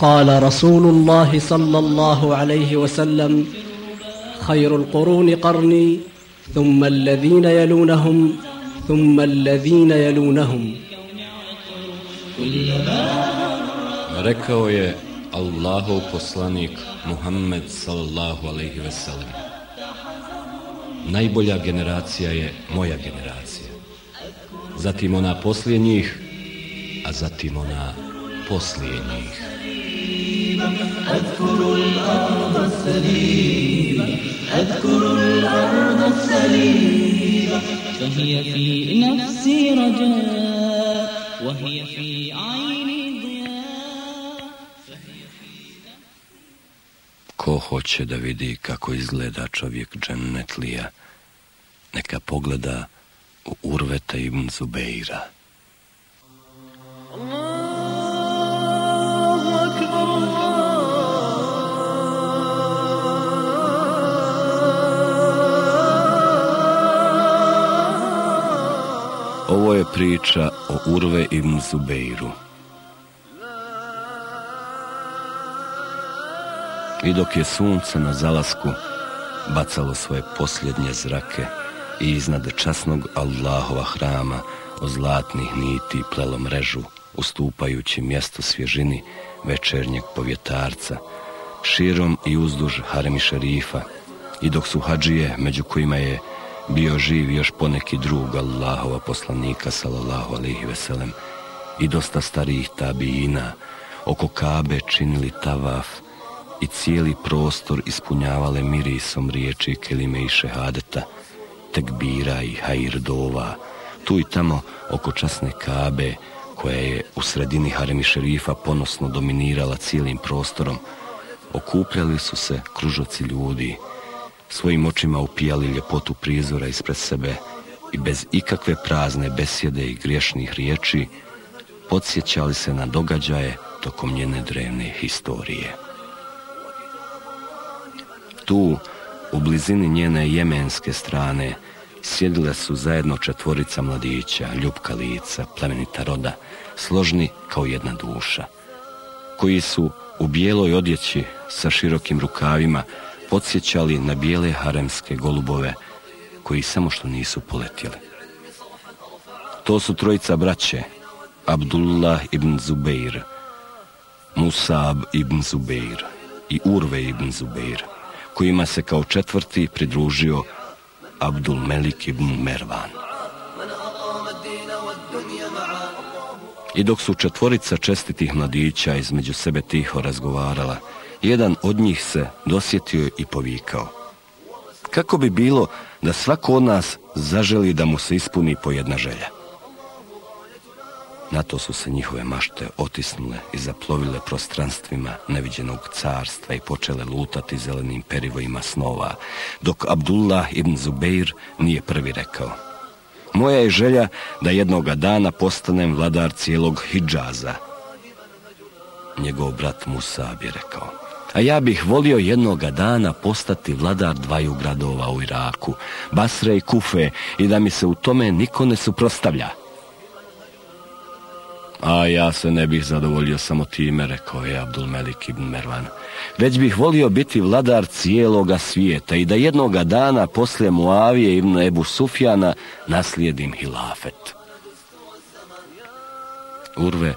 قال رسول الله صلى الله عليه وسلم خير القرون قرني ثم الذين يلونهم ثم الذين يلونهم Rekao je Allahov poslanik Muhammed sallallahu alaihi veselem. Najbolja generacija je moja generacija. Zatim ona poslije njih, a zatim ona poslije njih. أذكر الأرض السليمة أذكر الأرض السليمة فهي في نفسي رجاء وهي في عيني ضياء Ko hoće da vidi kako izgleda čovjek džennetlija, neka pogleda u Urveta ibn Zubeira. الله Ovo je priča o Urve ibn Zubeiru. I dok je sunce na zalasku bacalo svoje posljednje zrake i iznad časnog Allahova hrama o zlatnih niti plelo mrežu, ustupajući mjesto svježini večernjeg povjetarca, širom i uzduž haremi šerifa, i dok su hađije, među kojima je bio živ još poneki drug Allahova poslanika, sallallahu alaihi veselem, i dosta starijih tabijina, oko Kabe činili tavaf i cijeli prostor ispunjavale mirisom riječi kelime i šehadeta, tekbira i hajrdova, tu i tamo oko časne Kabe, koja je u sredini haremi šerifa ponosno dominirala cijelim prostorom, okupljali su se kružoci ljudi, svojim očima upijali ljepotu prizora ispred sebe i bez ikakve prazne besjede i griješnih riječi podsjećali se na događaje tokom njene drevne historije. Tu, u blizini njene jemenske strane, sjedile su zajedno četvorica mladića, ljubka lica, plemenita roda, složni kao jedna duša, koji su u bijeloj odjeći sa širokim rukavima podsjećali na bijele haremske golubove koji samo što nisu poletjeli. To su trojica braće, Abdullah ibn Zubeir, Musab ibn Zubeir i Urve ibn Zubeir, kojima se kao četvrti pridružio Abdul Melik ibn Mervan. I dok su četvorica čestitih mladića između sebe tiho razgovarala, jedan od njih se dosjetio i povikao. Kako bi bilo da svako od nas zaželi da mu se ispuni po jedna želja? Na to su se njihove mašte otisnule i zaplovile prostranstvima neviđenog carstva i počele lutati zelenim perivojima snova, dok Abdullah ibn Zubeir nije prvi rekao. Moja je želja da jednoga dana postanem vladar cijelog Hidžaza. Njegov brat Musa bi rekao. A ja bih volio jednoga dana postati vladar dvaju gradova u Iraku, Basre i Kufe, i da mi se u tome niko ne suprostavlja. A ja se ne bih zadovoljio samo time, rekao je Abdul Melik ibn Mervan. Već bih volio biti vladar cijeloga svijeta i da jednoga dana poslije Muavije ibn Ebu Sufjana naslijedim hilafet. Urve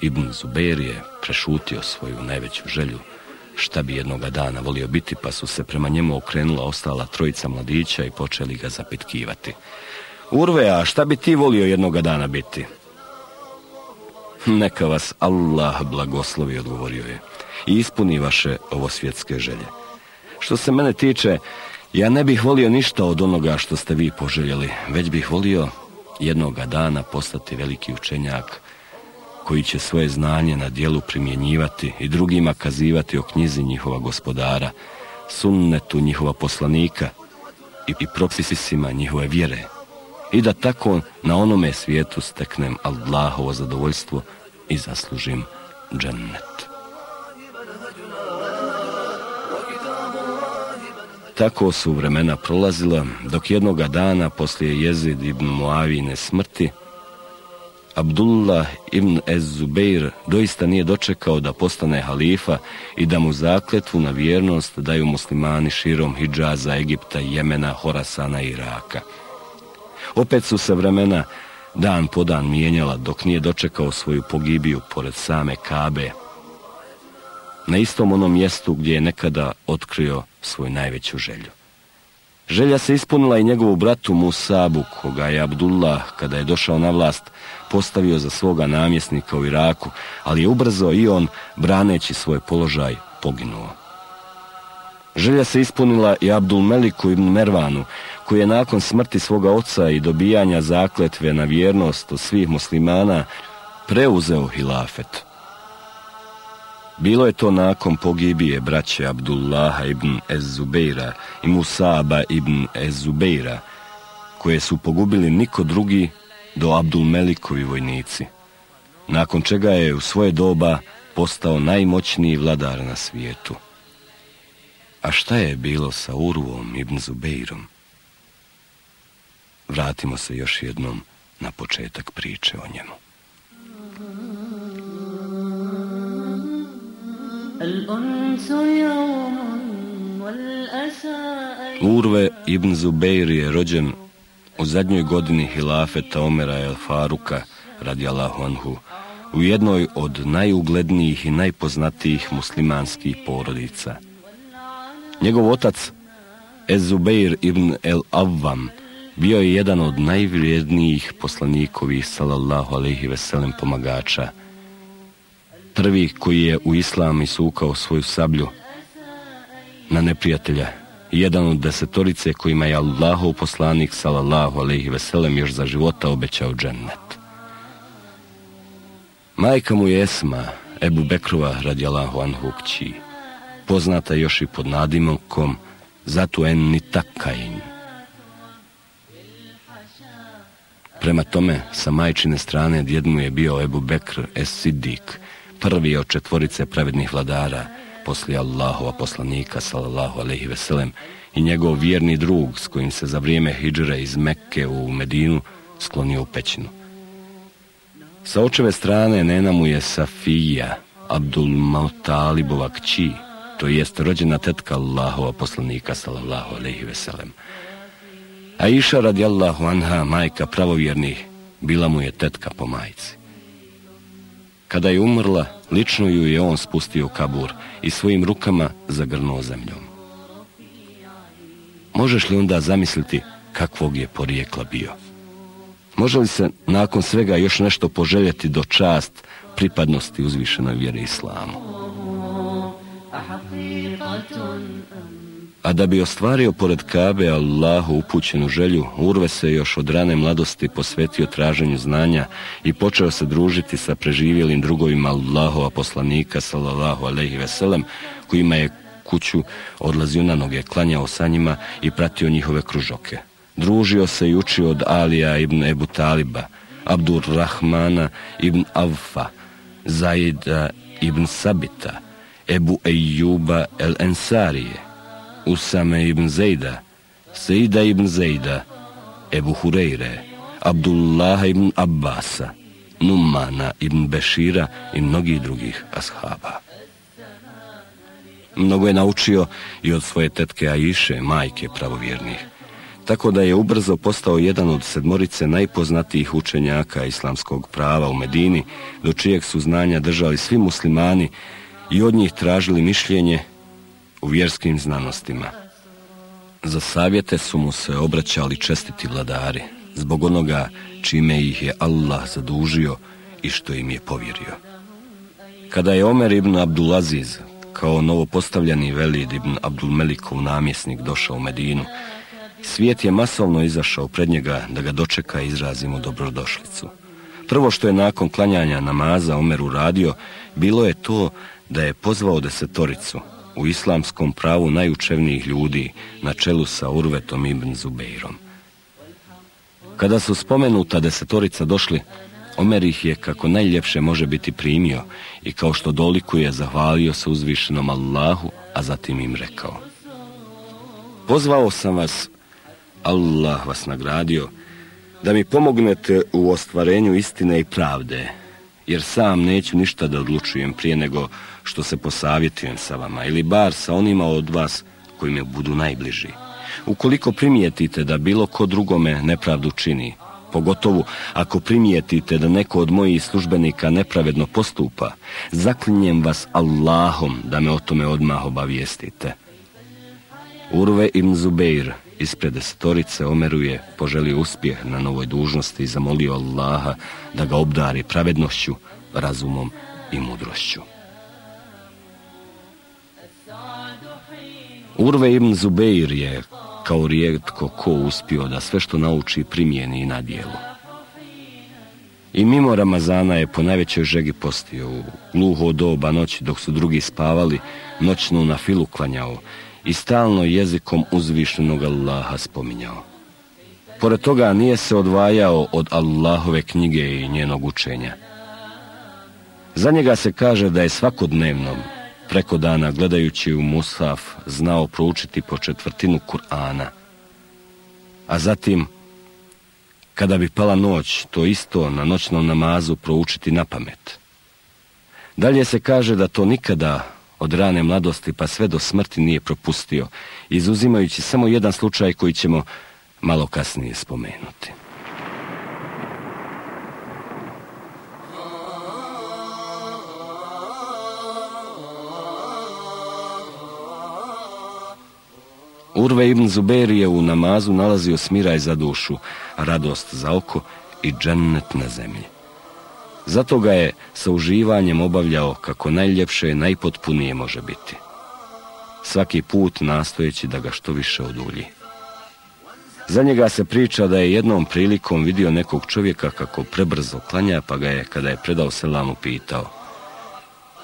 ibn Zubeir je prešutio svoju najveću želju šta bi jednoga dana volio biti, pa su se prema njemu okrenula ostala trojica mladića i počeli ga zapitkivati. Urve, a šta bi ti volio jednoga dana biti? Neka vas Allah blagoslovi, odgovorio je, i ispuni vaše ovo svjetske želje. Što se mene tiče, ja ne bih volio ništa od onoga što ste vi poželjeli, već bih volio jednoga dana postati veliki učenjak koji će svoje znanje na dijelu primjenjivati i drugima kazivati o knjizi njihova gospodara, sunnetu njihova poslanika i, i propisima njihove vjere i da tako na onome svijetu steknem Allahovo zadovoljstvo i zaslužim džennet. Tako su vremena prolazila, dok jednoga dana poslije Jezid ibn Muavine smrti, Abdullah ibn Ez-Zubeir doista nije dočekao da postane halifa i da mu zakletvu na vjernost daju muslimani širom Hidžaza, Egipta, Jemena, Horasana i Iraka. Opet su se vremena dan po dan mijenjala dok nije dočekao svoju pogibiju pored same Kabe, na istom onom mjestu gdje je nekada otkrio svoju najveću želju. Želja se ispunila i njegovu bratu Musabu, koga je Abdullah, kada je došao na vlast, postavio za svoga namjesnika u Iraku, ali je ubrzo i on, braneći svoj položaj, poginuo. Želja se ispunila i Abdul Meliku ibn Mervanu, koji je nakon smrti svoga oca i dobijanja zakletve na vjernost od svih muslimana preuzeo hilafet. Bilo je to nakon pogibije braće Abdullaha ibn Ezubeira i Musaba ibn Ezubeira, koje su pogubili niko drugi do Abdul Melikovi vojnici, nakon čega je u svoje doba postao najmoćniji vladar na svijetu. A šta je bilo sa Urvom ibn Zubeirom? Vratimo se još jednom na početak priče o njemu. Urve ibn Zubeir je rođen u zadnjoj godini hilafeta Omera el Faruka radijallahu anhu u jednoj od najuglednijih i najpoznatijih muslimanskih porodica. Njegov otac Ezubeir ibn el Avvam bio je jedan od najvrijednijih poslanikovih sallallahu alaihi veselem pomagača prvi koji je u islam isukao svoju sablju na neprijatelja, jedan od desetorice kojima je Allahov poslanik sallallahu alaihi veselem još za života obećao džennet. Majka mu je Esma, Ebu Bekrova radijalahu anhu kći, poznata još i pod nadimkom Zatu en nitakajin. Prema tome, sa majčine strane djed mu je bio Ebu Bekr es Siddik, prvi od četvorice pravednih vladara, poslije Allahova poslanika, sallallahu alaihi veselem, i njegov vjerni drug s kojim se za vrijeme hijđre iz Mekke u Medinu sklonio u pećinu. Sa očeve strane nena mu je Safija, Abdul Maltalibova kći, to jest rođena tetka Allahova poslanika, sallallahu alaihi veselem. A iša radijallahu anha, majka pravovjernih, bila mu je tetka po majci. Kada je umrla, lično ju je on spustio kabur i svojim rukama zagrnuo zemljom. Možeš li onda zamisliti kakvog je porijekla bio? Može li se nakon svega još nešto poželjeti do čast pripadnosti uzvišenoj vjeri islamu? A da bi ostvario pored Kabe Allahu upućenu želju, Urve se još od rane mladosti posvetio traženju znanja i počeo se družiti sa preživjelim drugovima Allahova poslanika sallallahu alaihi veselem, kojima je kuću odlazio na noge, klanjao sa njima i pratio njihove kružoke. Družio se i učio od Alija ibn Ebu Taliba, Abdur Rahmana ibn Avfa, Zaida ibn Sabita, Ebu Ejuba el Ensarije, Usame ibn Zejda, Sejda ibn Zejda, Ebu Hureyre, Abdullah ibn Abbasa, Numana ibn Bešira i mnogih drugih ashaba. Mnogo je naučio i od svoje tetke Aiše, majke pravovjernih, tako da je ubrzo postao jedan od sedmorice najpoznatijih učenjaka islamskog prava u Medini, do čijeg su znanja držali svi muslimani i od njih tražili mišljenje u vjerskim znanostima. Za savjete su mu se obraćali čestiti vladari, zbog onoga čime ih je Allah zadužio i što im je povjerio. Kada je Omer ibn Abdulaziz, kao novopostavljeni Velid ibn Abdulmelikov namjesnik došao u Medinu, svijet je masovno izašao pred njega da ga dočeka i izrazi mu dobrodošlicu. Prvo što je nakon klanjanja namaza Omer uradio, bilo je to da je pozvao desetoricu, u islamskom pravu najučevnijih ljudi na čelu sa Urvetom ibn Zubeirom. Kada su spomenuta desetorica došli, Omer ih je kako najljepše može biti primio i kao što dolikuje zahvalio se uzvišenom Allahu, a zatim im rekao. Pozvao sam vas, Allah vas nagradio, da mi pomognete u ostvarenju istine i pravde, jer sam neću ništa da odlučujem prije nego što se posavjetujem sa vama, ili bar sa onima od vas koji me budu najbliži. Ukoliko primijetite da bilo ko drugome nepravdu čini, pogotovo ako primijetite da neko od mojih službenika nepravedno postupa, zaklinjem vas Allahom da me o tome odmah obavijestite. Urve ibn Zubeir ispred desetorice Omeru je poželio uspjeh na novoj dužnosti i zamolio Allaha da ga obdari pravednošću, razumom i mudrošću. Urve ibn Zubeir je, kao rijetko ko uspio da sve što nauči primijeni na dijelu. I mimo Ramazana je po najvećoj žegi postio u gluho doba noći dok su drugi spavali, noćnu na filu klanjao i stalno jezikom uzvišenog Allaha spominjao. Pored toga nije se odvajao od Allahove knjige i njenog učenja. Za njega se kaže da je svakodnevnom, preko dana gledajući u Musaf, znao proučiti po četvrtinu Kur'ana. A zatim, kada bi pala noć, to isto na noćnom namazu proučiti na pamet. Dalje se kaže da to nikada od rane mladosti pa sve do smrti nije propustio, izuzimajući samo jedan slučaj koji ćemo malo kasnije spomenuti. Urve ibn Zubair je u namazu nalazio smiraj za dušu, radost za oko i džennet na zemlji. Zato ga je sa uživanjem obavljao kako najljepše i najpotpunije može biti. Svaki put nastojeći da ga što više odulji. Za njega se priča da je jednom prilikom vidio nekog čovjeka kako prebrzo klanja, pa ga je, kada je predao selamu, pitao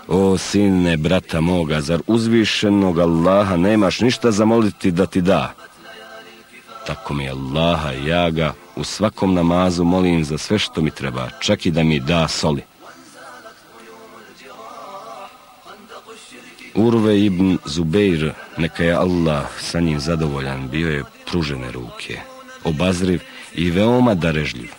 O sine, brata moga, zar uzvišenog Allaha nemaš ništa zamoliti da ti da? Tako mi je Allaha ja ga u svakom namazu molim za sve što mi treba, čak i da mi da soli. Urve ibn Zubeir, neka je Allah sa njim zadovoljan, bio je pružene ruke, obazriv i veoma darežljiv.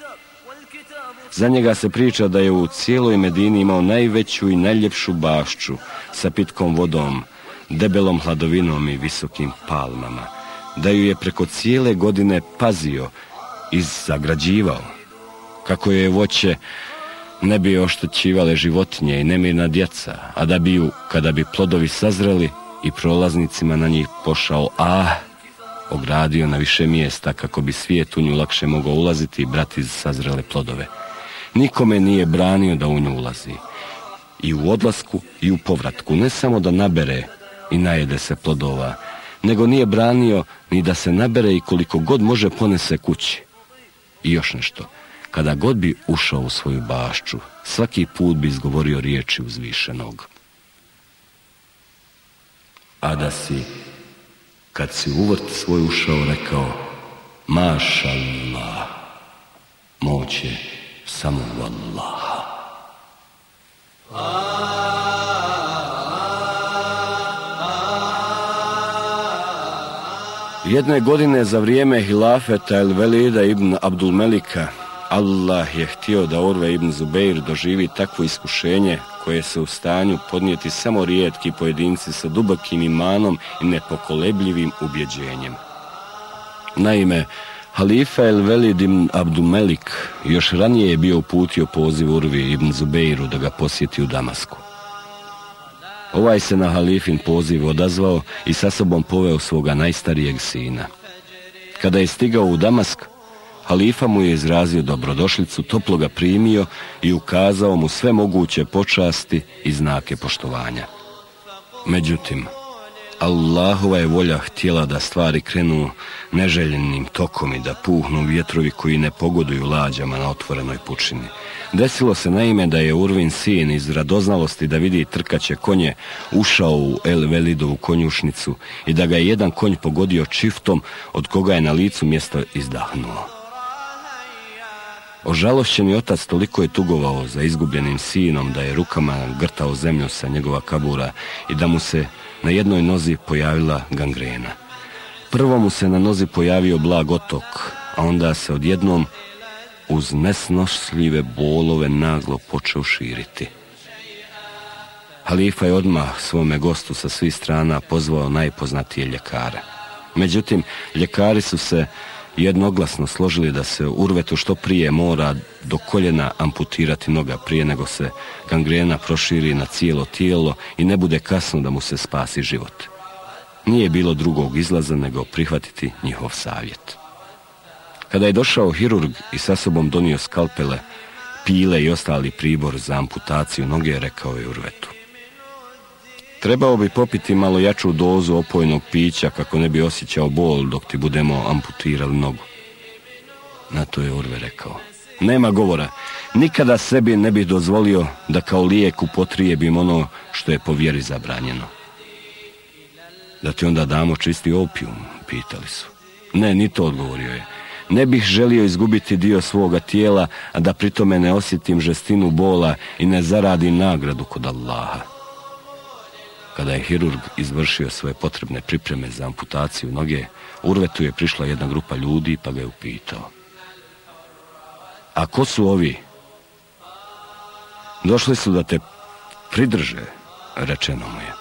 Za njega se priča da je u cijeloj Medini imao najveću i najljepšu bašću sa pitkom vodom, debelom hladovinom i visokim palmama, da ju je preko cijele godine pazio i zagrađivao, kako je voće ne bi oštećivale životinje i nemirna djeca, a da bi ju, kada bi plodovi sazreli i prolaznicima na njih pošao ah, ogradio na više mjesta kako bi svijet u nju lakše mogao ulaziti i brati sazrele plodove. Nikome nije branio da u nju ulazi. I u odlasku i u povratku, ne samo da nabere i najede se plodova, nego nije branio ni da se nabere i koliko god može ponese kući. I još nešto, kada god bi ušao u svoju bašću, svaki put bi izgovorio riječi uzvišenog. A da si, kad si u vrt svoj ušao, rekao, Maša Allah, moć je samo Allaha. Jedne godine za vrijeme hilafeta El Velida ibn Abdul Melika, Allah je htio da Orve ibn Zubeir doživi takvo iskušenje koje se u stanju podnijeti samo rijetki pojedinci sa dubokim imanom i nepokolebljivim ubjeđenjem. Naime, Halifa El Velid ibn Abdumelik još ranije je bio uputio poziv Urvi ibn Zubeiru da ga posjeti u Damasku. Ovaj se na halifin poziv odazvao i sa sobom poveo svoga najstarijeg sina. Kada je stigao u Damask, halifa mu je izrazio dobrodošlicu, toplo ga primio i ukazao mu sve moguće počasti i znake poštovanja. Međutim, Allahova je volja htjela da stvari krenu neželjenim tokom i da puhnu vjetrovi koji ne pogoduju lađama na otvorenoj pučini. Desilo se naime da je Urvin sin iz radoznalosti da vidi trkaće konje ušao u El Velidovu konjušnicu i da ga je jedan konj pogodio čiftom od koga je na licu mjesto izdahnuo. Ožalošćeni otac toliko je tugovao za izgubljenim sinom da je rukama grtao zemlju sa njegova kabura i da mu se na jednoj nozi pojavila gangrena. Prvo mu se na nozi pojavio blag otok, a onda se odjednom uz nesnošljive bolove naglo počeo širiti. Halifa je odmah svome gostu sa svih strana pozvao najpoznatije ljekare. Međutim, ljekari su se jednoglasno složili da se urvetu što prije mora do koljena amputirati noga prije nego se gangrena proširi na cijelo tijelo i ne bude kasno da mu se spasi život. Nije bilo drugog izlaza nego prihvatiti njihov savjet. Kada je došao hirurg i sa sobom donio skalpele, pile i ostali pribor za amputaciju noge, rekao je urvetu. Trebao bi popiti malo jaču dozu opojnog pića kako ne bi osjećao bol dok ti budemo amputirali nogu. Na to je Urve rekao. Nema govora. Nikada sebi ne bih dozvolio da kao lijek upotrijebim ono što je po vjeri zabranjeno. Da ti onda damo čisti opijum, pitali su. Ne, ni to odgovorio je. Ne bih želio izgubiti dio svoga tijela, a da pritome ne osjetim žestinu bola i ne zaradim nagradu kod Allaha. Kada je hirurg izvršio svoje potrebne pripreme za amputaciju noge, urvetu je prišla jedna grupa ljudi pa ga je upitao. A ko su ovi? Došli su da te pridrže, rečeno mu je.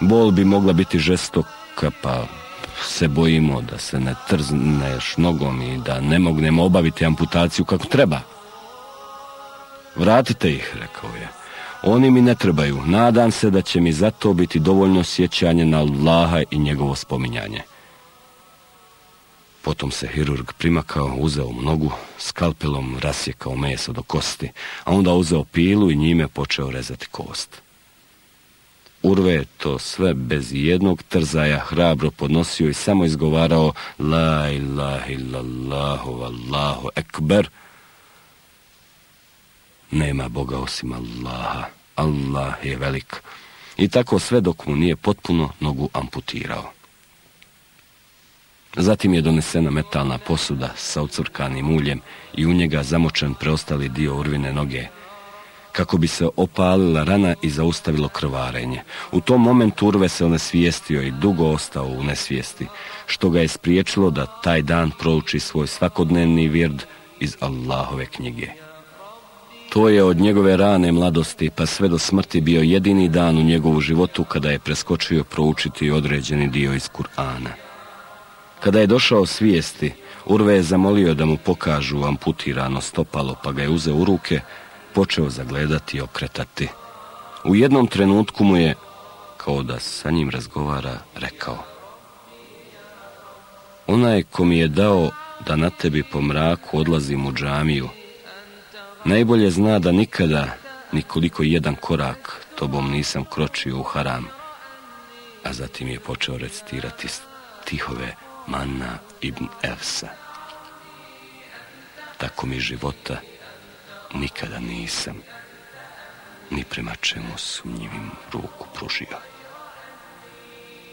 Bol bi mogla biti žestoka, pa se bojimo da se ne trzneš nogom i da ne mognemo obaviti amputaciju kako treba. Vratite ih, rekao je. Oni mi ne trebaju. Nadam se da će mi za to biti dovoljno sjećanje na Allaha i njegovo spominjanje. Potom se hirurg primakao, uzeo nogu, skalpelom rasjekao meso do kosti, a onda uzeo pilu i njime počeo rezati kost. Urve je to sve bez jednog trzaja hrabro podnosio i samo izgovarao La ilaha illallahu Allahu ekber, nema Boga osim Allaha. Allah je velik. I tako sve dok mu nije potpuno nogu amputirao. Zatim je donesena metalna posuda sa ucrkanim uljem i u njega zamočen preostali dio urvine noge, kako bi se opalila rana i zaustavilo krvarenje. U tom momentu Urve se onesvijestio i dugo ostao u nesvijesti, što ga je spriječilo da taj dan prouči svoj svakodnevni vird iz Allahove knjige. To je od njegove rane mladosti pa sve do smrti bio jedini dan u njegovu životu kada je preskočio proučiti određeni dio iz Kur'ana. Kada je došao svijesti, Urve je zamolio da mu pokažu amputirano stopalo, pa ga je uzeo u ruke, počeo zagledati i okretati. U jednom trenutku mu je, kao da sa njim razgovara, rekao Onaj ko mi je dao da na tebi po mraku odlazim u džamiju, Najbolje zna da nikada, nikoliko jedan korak, tobom nisam kročio u haram. A zatim je počeo recitirati stihove Manna ibn Evsa. Tako mi života nikada nisam, ni prema čemu sumnjivim ruku pružio.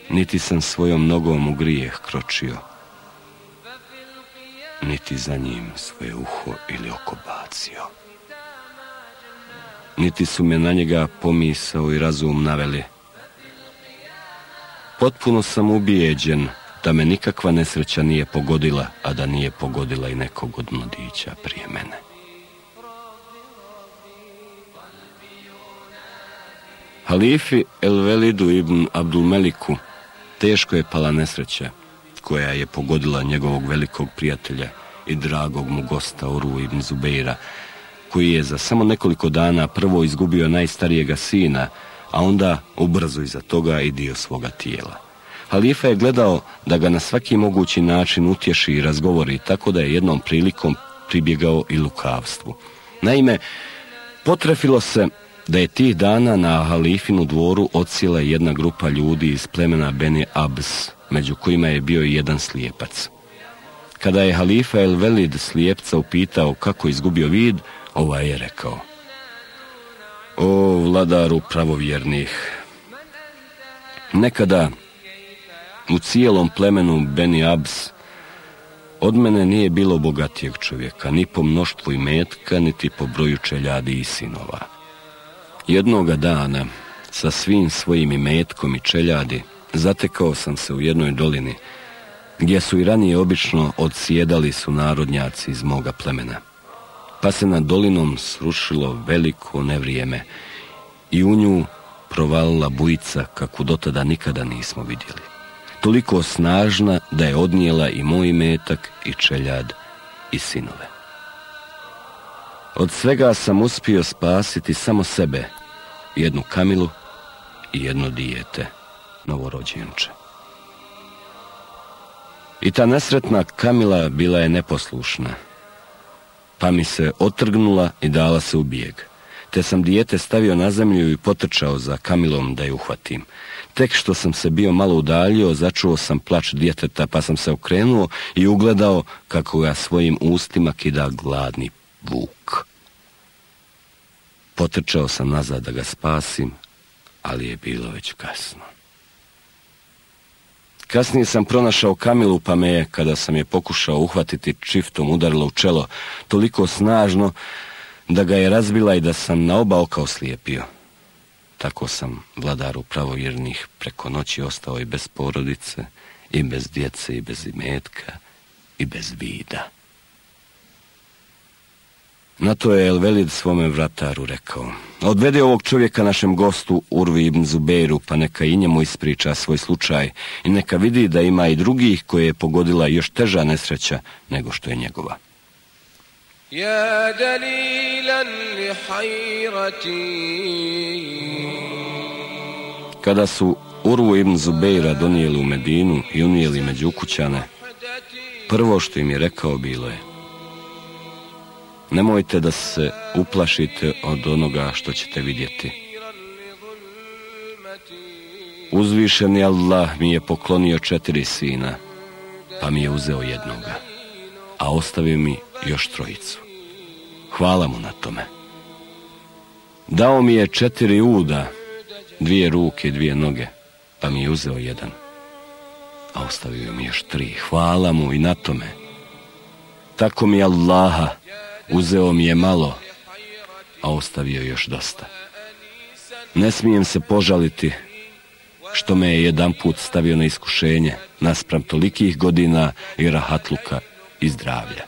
Niti sam svojom nogom u grijeh kročio, niti za njim svoje uho ili oko bacio. Niti su me na njega pomisao i razum naveli. Potpuno sam ubijeđen da me nikakva nesreća nije pogodila, a da nije pogodila i nekog od mladića prije mene. Halifi Elvelidu ibn Abdulmeliku teško je pala nesreća koja je pogodila njegovog velikog prijatelja i dragog mu gosta Oru ibn Zubeira, koji je za samo nekoliko dana prvo izgubio najstarijega sina, a onda ubrzo iza toga i dio svoga tijela. Halifa je gledao da ga na svaki mogući način utješi i razgovori, tako da je jednom prilikom pribjegao i lukavstvu. Naime, potrefilo se da je tih dana na halifinu dvoru odsjela jedna grupa ljudi iz plemena Beni Abs, među kojima je bio i jedan slijepac. Kada je halifa El Velid slijepca upitao kako izgubio vid, ovaj je rekao. O vladaru pravovjernih, nekada u cijelom plemenu Beni Abs od mene nije bilo bogatijeg čovjeka, ni po mnoštvu imetka, niti po broju čeljadi i sinova. Jednoga dana, sa svim svojim imetkom i čeljadi, zatekao sam se u jednoj dolini, gdje su i ranije obično odsjedali su narodnjaci iz moga plemena. Pa se nad dolinom srušilo veliko nevrijeme i u nju provalila bujica kakvu dotada nikada nismo vidjeli. Toliko snažna da je odnijela i moj metak i čeljad i sinove. Od svega sam uspio spasiti samo sebe, jednu kamilu i jedno dijete, novorođenče. I ta nesretna Kamila bila je neposlušna, pa mi se otrgnula i dala se u bijeg. Te sam dijete stavio na zemlju i potrčao za Kamilom da je uhvatim. Tek što sam se bio malo udaljio, začuo sam plač djeteta, pa sam se okrenuo i ugledao kako ga svojim ustima kida gladni vuk. Potrčao sam nazad da ga spasim, ali je bilo već kasno. Kasnije sam pronašao Kamilu, pa me je, kada sam je pokušao uhvatiti čiftom, udarilo u čelo toliko snažno da ga je razbila i da sam na oba oka oslijepio. Tako sam vladaru pravovjernih preko noći ostao i bez porodice, i bez djece, i bez imetka, i bez vida. Na to je Elvelid svome vrataru rekao. Odvede ovog čovjeka našem gostu Urvi ibn Zubeiru, pa neka i njemu ispriča svoj slučaj i neka vidi da ima i drugih koje je pogodila još teža nesreća nego što je njegova. Ja Kada su Urvu ibn Zubeira donijeli u Medinu i unijeli među kućane, prvo što im je rekao bilo je Nemojte da se uplašite od onoga što ćete vidjeti. Uzvišeni Allah mi je poklonio četiri sina, pa mi je uzeo jednoga, a ostavio mi još trojicu. Hvala mu na tome. Dao mi je četiri uda, dvije ruke, dvije noge, pa mi je uzeo jedan, a ostavio mi još tri. Hvala mu i na tome. Tako mi Allaha Uzeo mi je malo, a ostavio još dosta. Ne smijem se požaliti što me je jedan put stavio na iskušenje naspram tolikih godina i rahatluka i zdravlja.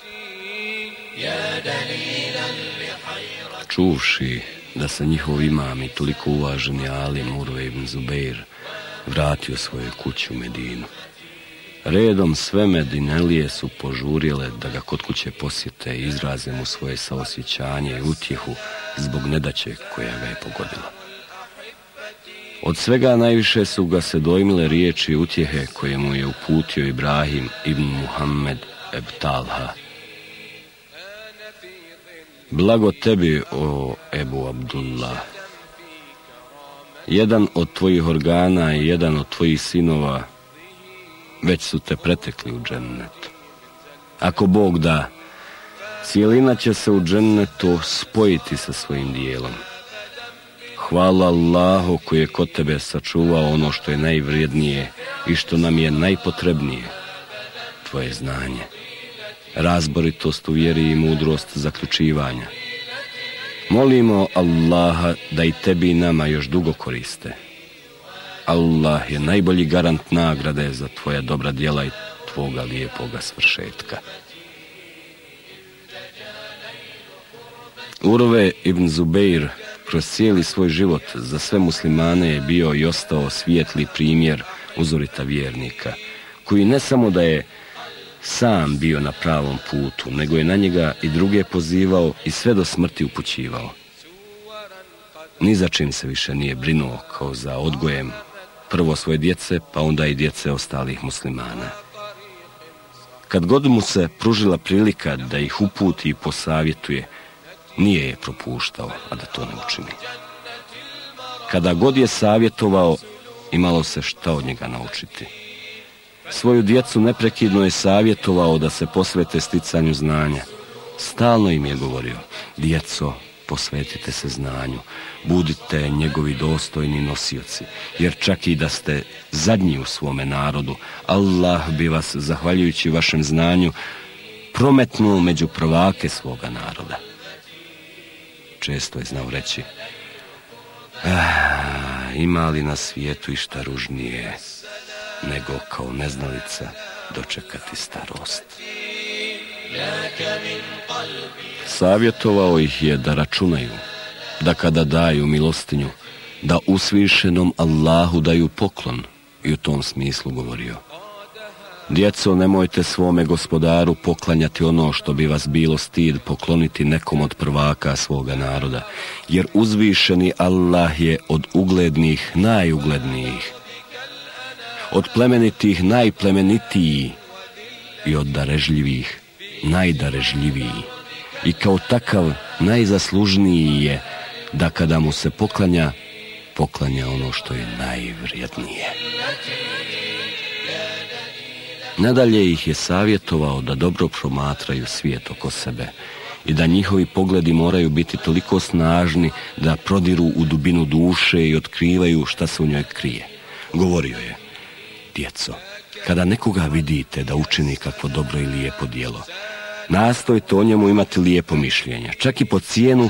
Čuvši da se njihov imam i toliko uvaženi Ali Murve ibn Zubeir vratio svoju kuću u Medinu. Redom sve Medinelije su požurile da ga kod kuće posjete i izraze mu svoje saosjećanje i utjehu zbog nedaće koja ga je pogodila. Od svega najviše su ga se dojmile riječi utjehe koje mu je uputio Ibrahim ibn Muhammed Ebtalha. Blago tebi, o Ebu Abdullah. Jedan od tvojih organa i jedan od tvojih sinova već su te pretekli u džennetu. Ako Bog da, cijelina će se u džennetu spojiti sa svojim dijelom. Hvala Allahu koji je kod tebe sačuvao ono što je najvrijednije i što nam je najpotrebnije, tvoje znanje, razboritost u vjeri i mudrost zaključivanja. Molimo Allaha da i tebi i nama još dugo koriste. Allah je najbolji garant nagrade za tvoja dobra djela i tvoga lijepoga svršetka. Urove ibn Zubeir kroz cijeli svoj život za sve muslimane je bio i ostao svijetli primjer uzorita vjernika, koji ne samo da je sam bio na pravom putu, nego je na njega i druge pozivao i sve do smrti upućivao. Ni za čim se više nije brinuo kao za odgojem prvo svoje djece, pa onda i djece ostalih muslimana. Kad god mu se pružila prilika da ih uputi i posavjetuje, nije je propuštao, a da to ne učini. Kada god je savjetovao, imalo se šta od njega naučiti. Svoju djecu neprekidno je savjetovao da se posvete sticanju znanja. Stalno im je govorio, djeco, posvetite se znanju, budite njegovi dostojni nosioci, jer čak i da ste zadnji u svome narodu, Allah bi vas, zahvaljujući vašem znanju, prometnuo među prvake svoga naroda. Često je znao reći, ah, ima li na svijetu išta ružnije nego kao neznalica dočekati starost. Savjetovao ih je da računaju, da kada daju milostinju, da usvišenom Allahu daju poklon i u tom smislu govorio. Djeco, nemojte svome gospodaru poklanjati ono što bi vas bilo stid pokloniti nekom od prvaka svoga naroda, jer uzvišeni Allah je od uglednih najuglednijih, od plemenitih najplemenitiji i od darežljivih najdarežljiviji i kao takav najzaslužniji je da kada mu se poklanja, poklanja ono što je najvrijednije. Nadalje ih je savjetovao da dobro promatraju svijet oko sebe i da njihovi pogledi moraju biti toliko snažni da prodiru u dubinu duše i otkrivaju šta se u njoj krije. Govorio je, djeco, kada nekoga vidite da učini kakvo dobro i lijepo djelo, nastojte o njemu imati lijepo mišljenje, čak i po cijenu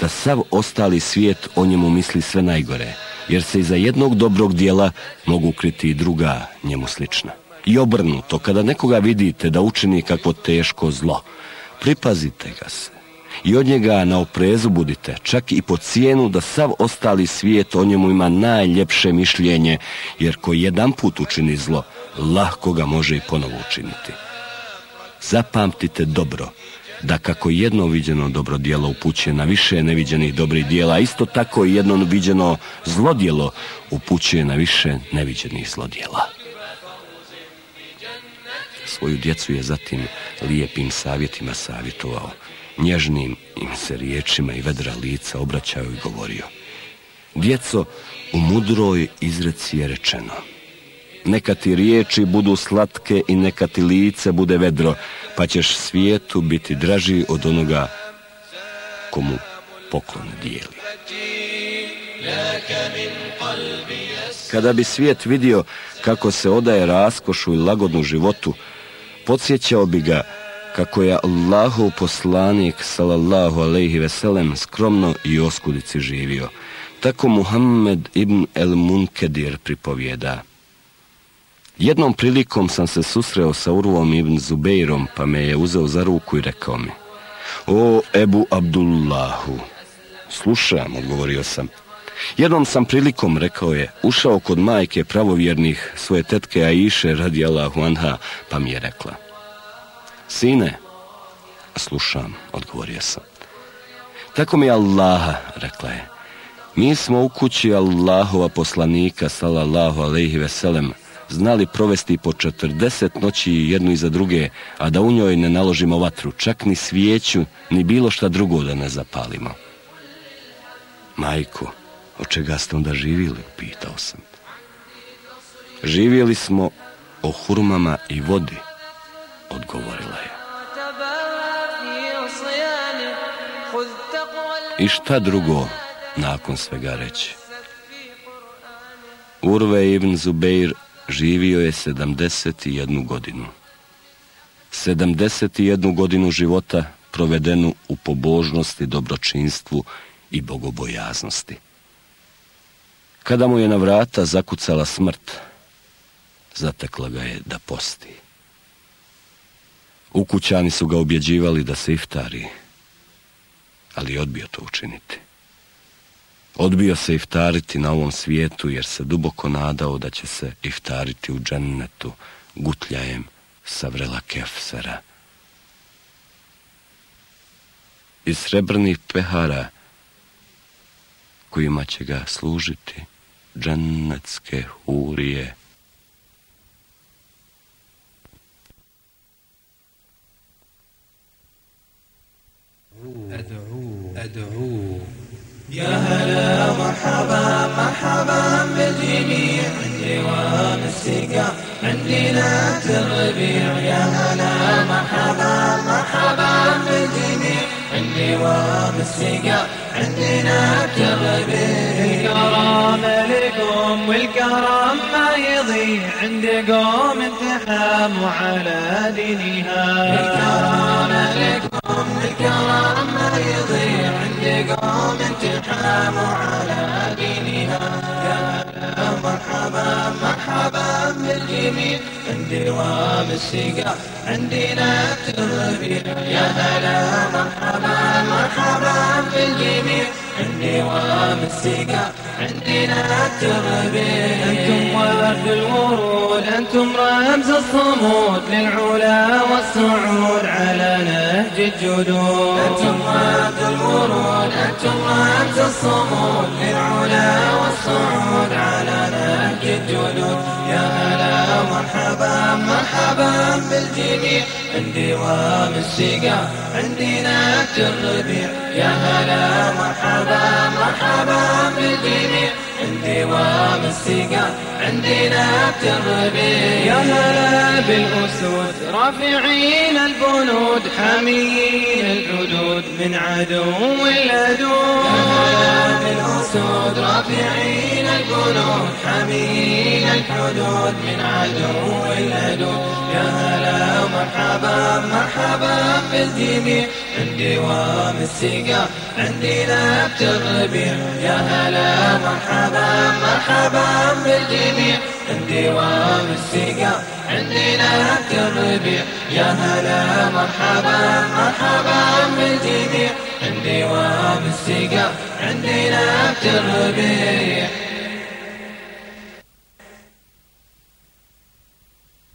da sav ostali svijet o njemu misli sve najgore, jer se iza jednog dobrog dijela mogu kriti i druga njemu slična. I obrnuto, kada nekoga vidite da učini kakvo teško zlo, pripazite ga se. I od njega na oprezu budite, čak i po cijenu da sav ostali svijet o njemu ima najljepše mišljenje, jer ko jedan put učini zlo, lahko ga može i ponovo učiniti. Zapamtite dobro, da kako jedno viđeno dobro djelo upućuje na više neviđenih dobrih dijela, isto tako i jedno viđeno zlodjelo upućuje na više neviđenih zlodjela. Svoju djecu je zatim lijepim savjetima savjetovao, nježnim im se riječima i vedra lica obraćao i govorio. Djeco, u mudroj izreci je rečeno. Neka ti riječi budu slatke i neka ti lice bude vedro, pa ćeš svijetu biti draži od onoga komu poklon dijeli. Kada bi svijet vidio kako se odaje raskošu i lagodnu životu, podsjećao bi ga kako je Allahov poslanik sallallahu alejhi ve sellem skromno i oskudici živio. Tako Muhammed ibn el Munkedir pripovjeda. Jednom prilikom sam se susreo sa Urvom ibn Zubeirom, pa me je uzeo za ruku i rekao mi. O Ebu Abdullahu, slušam, odgovorio sam. Jednom sam prilikom, rekao je, ušao kod majke pravovjernih svoje tetke Aiše radi Allahu anha, pa mi je rekla. Sine, slušam, odgovorio sam. Tako mi Allaha, rekla je. Mi smo u kući Allahova poslanika, sallallahu alaihi veselem, znali provesti po četrdeset noći jednu iza druge, a da u njoj ne naložimo vatru, čak ni svijeću, ni bilo šta drugo da ne zapalimo. Majko, od čega ste onda živjeli, pitao sam. Živjeli smo o hurmama i vodi, odgovorila je. I šta drugo nakon svega reći? Urve ibn Zubeir živio je 71 godinu. 71 godinu života provedenu u pobožnosti, dobročinstvu i bogobojaznosti. Kada mu je na vrata zakucala smrt, zatekla ga je da posti. Ukućani su ga objeđivali da se iftari, ali odbio to učiniti. Odbio se iftariti na ovom svijetu jer se duboko nadao da će se iftariti u džennetu gutljajem sa vrela kefsera. Iz srebrnih pehara kojima će ga služiti džennetske hurije. Ad'u, ad'u. يا هلا مرحبا مرحبا بالجميع عندي اللواء عندي عندنا الربيع. يا هلا مرحبا مرحبا بالجميع عندي اللواء عندي عندنا الربيع. الكرام لكم والكرم ما يضيع عندكم انتحام وعلى دينها. الكرام لكم والكرم ما يضيع. قوم انتحاموا على دينها يا مرحبا مرحبا بالجميع. عندي وام السقا عندي نات الربيع يا هلا مرحبا مرحبا بالجميع. عندي وام السقا عندي نات الربيع أنتم ورد الورود أنتم رمز الصمود. للعلا والصعود على نهج الجدود. أنتم ورد الورود أنتم رمز الصمود. للعلا والصعود على نهج الجدود. يا مرحبا مرحبا بالجميع. عندي وام السقا عندي نات الربيع. يا هلا مرحبا مرحبا بالجميع. عندي وام السقا عندي نات الربيع يا هلا بالأسود رافعين البنود حاميين الحدود من عدو الأدود يا هلا بالأسود رافعين البنود حاميين الحدود من عدو الأدود يا هلا مرحبا مرحبا. بالجميع عندي وام السقا عندي نبت الربيع يا هلا مرحبا مرحبا بالجميع. عندي وام السقا عندي نبت الربيع يا هلا مرحبا مرحبا بالجميع. عندي وام السقا عندي نبت الربيع